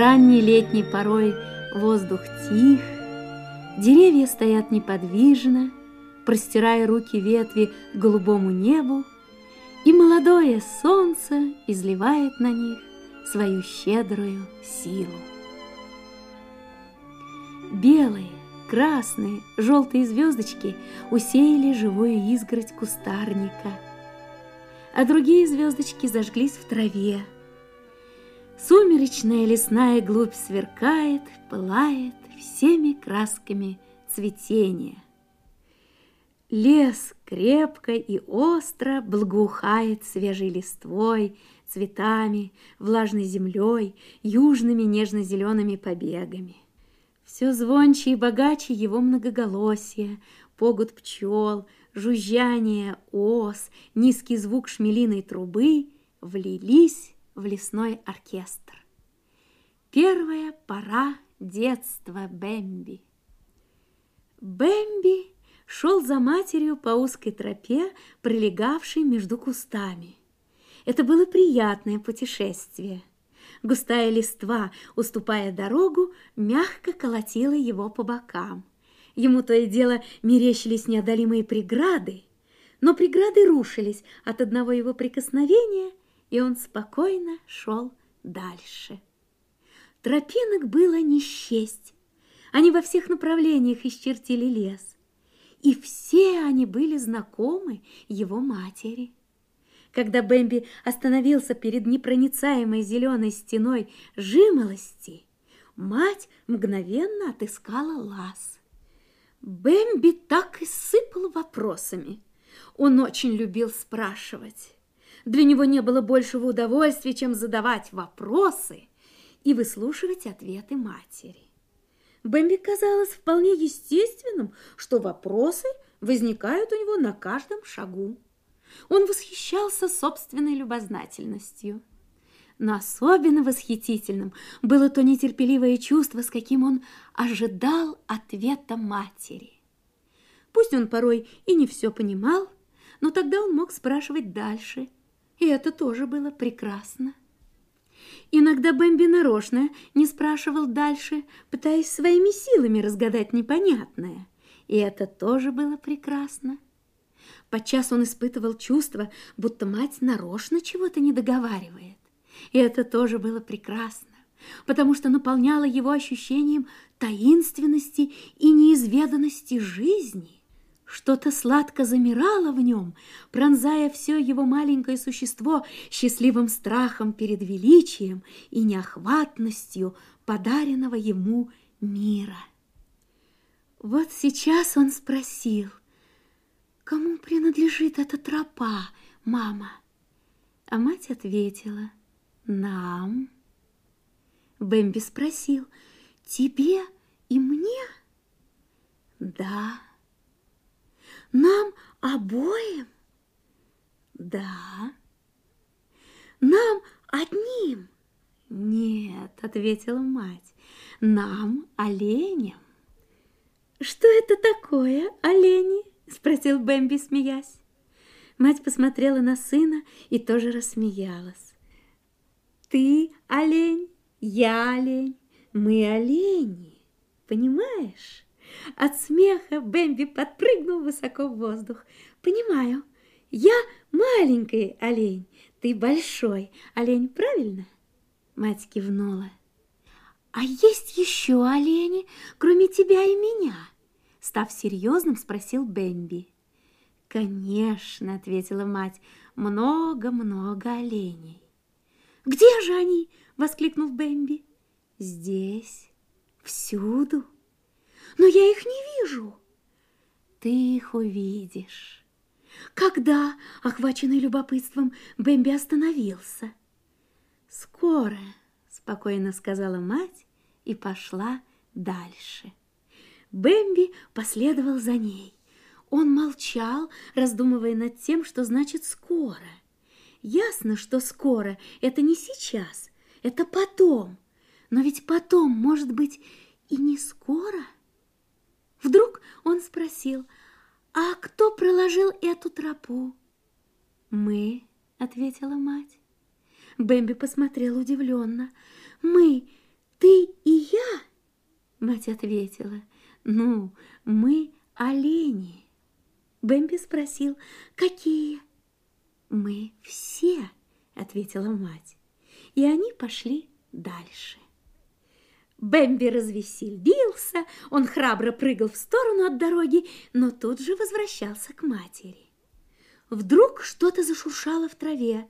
Ранней летней порой воздух тих, Деревья стоят неподвижно, Простирая руки ветви к голубому небу, И молодое солнце изливает на них Свою щедрую силу. Белые, красные, желтые звездочки Усеяли живую изгородь кустарника, А другие звездочки зажглись в траве, Сумеречная лесная глубь сверкает, пылает всеми красками цветения. Лес крепко и остро благоухает свежей листвой, цветами, влажной землей, южными нежно-зелеными побегами. Все звонче и богаче его многоголосие, погод пчел, жужжание ос, низкий звук шмелиной трубы влились в лесной оркестр. Первая пора детства Бэмби. Бэмби шел за матерью по узкой тропе, пролегавшей между кустами. Это было приятное путешествие. Густая листва, уступая дорогу, мягко колотила его по бокам. Ему то и дело мерещились неодолимые преграды, но преграды рушились от одного его прикосновения, и он спокойно шел дальше. Тропинок было не счесть. Они во всех направлениях исчертили лес. И все они были знакомы его матери. Когда Бэмби остановился перед непроницаемой зеленой стеной жимолости, мать мгновенно отыскала лаз. Бэмби так и сыпал вопросами. Он очень любил спрашивать. Для него не было большего удовольствия, чем задавать вопросы и выслушивать ответы матери. Бэмби казалось вполне естественным, что вопросы возникают у него на каждом шагу. Он восхищался собственной любознательностью. Но особенно восхитительным было то нетерпеливое чувство, с каким он ожидал ответа матери. Пусть он порой и не все понимал, но тогда он мог спрашивать дальше – и это тоже было прекрасно. Иногда Бэмби нарочно не спрашивал дальше, пытаясь своими силами разгадать непонятное. И это тоже было прекрасно. Подчас он испытывал чувство, будто мать нарочно чего-то не договаривает. И это тоже было прекрасно, потому что наполняло его ощущением таинственности и неизведанности жизни. Что-то сладко замирало в нем, пронзая все его маленькое существо счастливым страхом перед величием и неохватностью подаренного ему мира. Вот сейчас он спросил, кому принадлежит эта тропа, мама? А мать ответила, нам. Бэмби спросил, тебе и мне? Да. Нам обоим? Да. Нам одним? Нет, ответила мать. Нам оленям. Что это такое, олени? Спросил Бэмби, смеясь. Мать посмотрела на сына и тоже рассмеялась. Ты олень, я олень, мы олени, понимаешь? От смеха Бэмби подпрыгнул высоко в воздух. «Понимаю, я маленький олень, ты большой олень, правильно?» Мать кивнула. «А есть еще олени, кроме тебя и меня?» Став серьезным, спросил Бэмби. «Конечно», — ответила мать, — «много-много оленей». «Где же они?» — воскликнул Бэмби. «Здесь, всюду» но я их не вижу. Ты их увидишь. Когда, охваченный любопытством, Бэмби остановился? Скоро, спокойно сказала мать и пошла дальше. Бэмби последовал за ней. Он молчал, раздумывая над тем, что значит «скоро». Ясно, что скоро – это не сейчас, это потом. Но ведь потом, может быть, и не скоро – Вдруг он спросил, а кто проложил эту тропу? Мы, ответила мать. Бэмби посмотрел удивленно. Мы, ты и я? Мать ответила, ну, мы олени. Бэмби спросил, какие? Мы все, ответила мать. И они пошли дальше. Бэмби развеселился, он храбро прыгал в сторону от дороги, но тут же возвращался к матери. Вдруг что-то зашуршало в траве.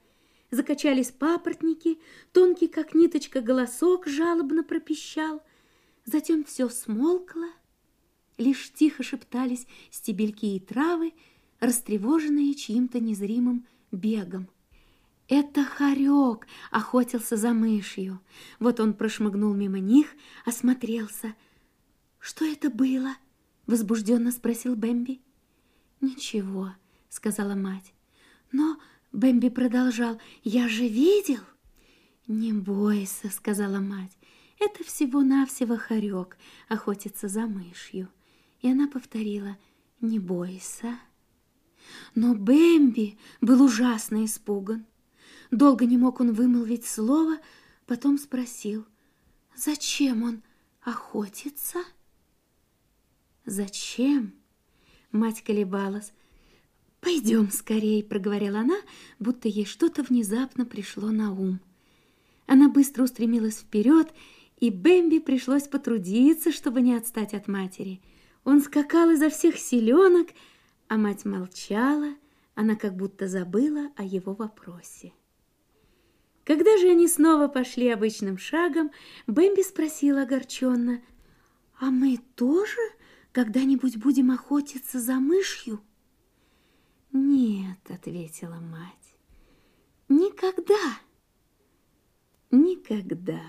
Закачались папоротники, тонкий, как ниточка, голосок жалобно пропищал. Затем все смолкло, лишь тихо шептались стебельки и травы, растревоженные чьим-то незримым бегом. Это хорек охотился за мышью. Вот он прошмыгнул мимо них, осмотрелся. «Что это было?» — возбужденно спросил Бэмби. «Ничего», — сказала мать. «Но...» — Бэмби продолжал. «Я же видел!» «Не бойся», — сказала мать. «Это всего-навсего хорек охотится за мышью». И она повторила «Не бойся». Но Бэмби был ужасно испуган. Долго не мог он вымолвить слово, потом спросил, зачем он охотится? Зачем? Мать колебалась. «Пойдем скорей», — проговорила она, будто ей что-то внезапно пришло на ум. Она быстро устремилась вперед, и Бэмби пришлось потрудиться, чтобы не отстать от матери. Он скакал изо всех силенок, а мать молчала, она как будто забыла о его вопросе. Когда же они снова пошли обычным шагом, Бэмби спросила огорченно, «А мы тоже когда-нибудь будем охотиться за мышью?» «Нет», — ответила мать, — «никогда, никогда».